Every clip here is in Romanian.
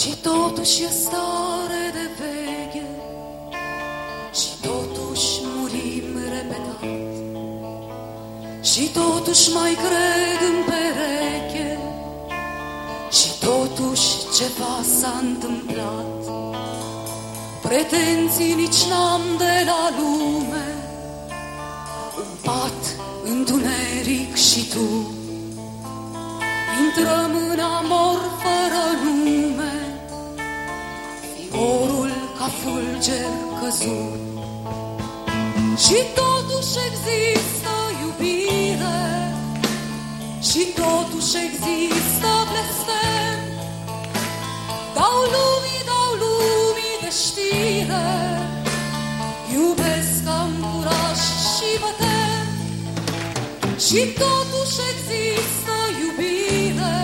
Și totuși e stare de veche. Și totuși murim repetat. Și totuși mai cred în pereche. Și totuși ceva s-a întâmplat. Pretenții nici n-am de la lume. Un pat, întuneric și tu. Intrăm în Fiorul ca fulger căzut. Și totuși există iubire. Și totuși există blestem Dau lumii, dau lumii de știre. Iubesc, am curaj și mă tem. Și totuși există iubire.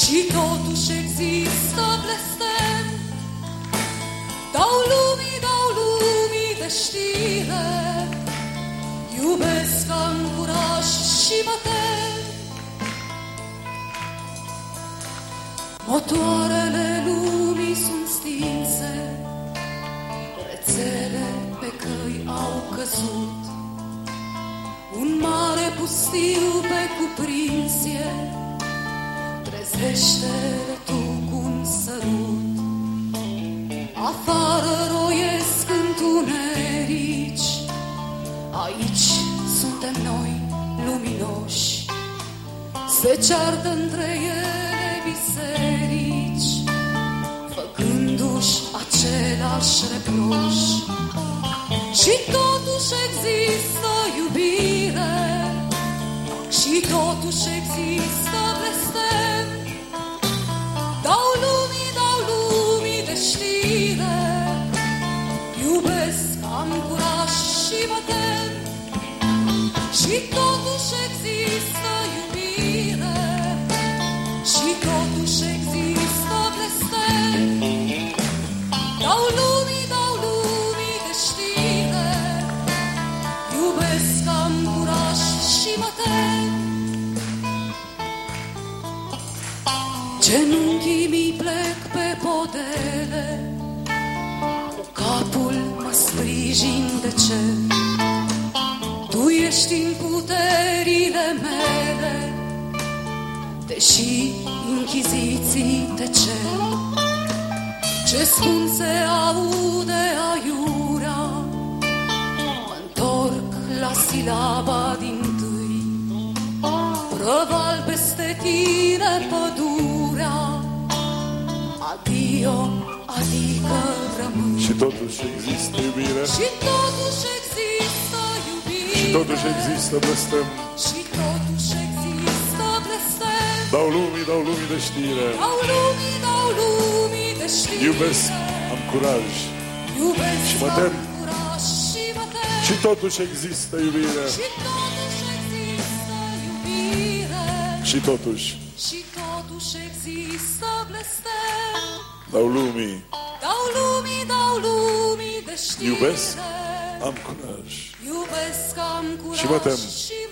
Și totuși există blestem lumii de știre Iubesc, am curaj și mă tem Motoarele lumii sunt stinse. Rețele pe căi au căzut. Un mare pustiu pe cuprinsie Trezește-le tu cu un sărut. Afară Aici suntem noi luminoși Se ceartă între ele biserici Făcându-și același reproș. Și totuși există iubire Și totuși există blestem. Dau lumii, dau lumii de știre Iubesc, am curaj și mă tem Și totuși există iubire. Și totuși există blestem. Dau lumii, dau lumii de știre. Iubesc, am curaj și mă tem. Genunchii mi plec pe podele. Cu capul mă sprijin de cer Tu ești în puterile mele Deși închiziții te cer. Ce spun se aude aiurea Mă întorc la silaba din tâi. Prăval peste tine pădurea Adio, adică rămâi. Și totuși există iubire. Și totuși există iubire Și totuși există blestem Și totuși există blestem Dau lumii, dau lumii de știre. Dau lumii, dau lumii de știre. Iubesc, am curaj. Iubesc, și mă tem. am curaj și mă tem. Și totuși există iubire. Și totuși există iubire. Și totuși. Și totuși există blestem. Dau lumii. Dau lumii, dau lumii de știre. Iubesc, am curaj Iubesc, am curaj Și mă tem. și mă tem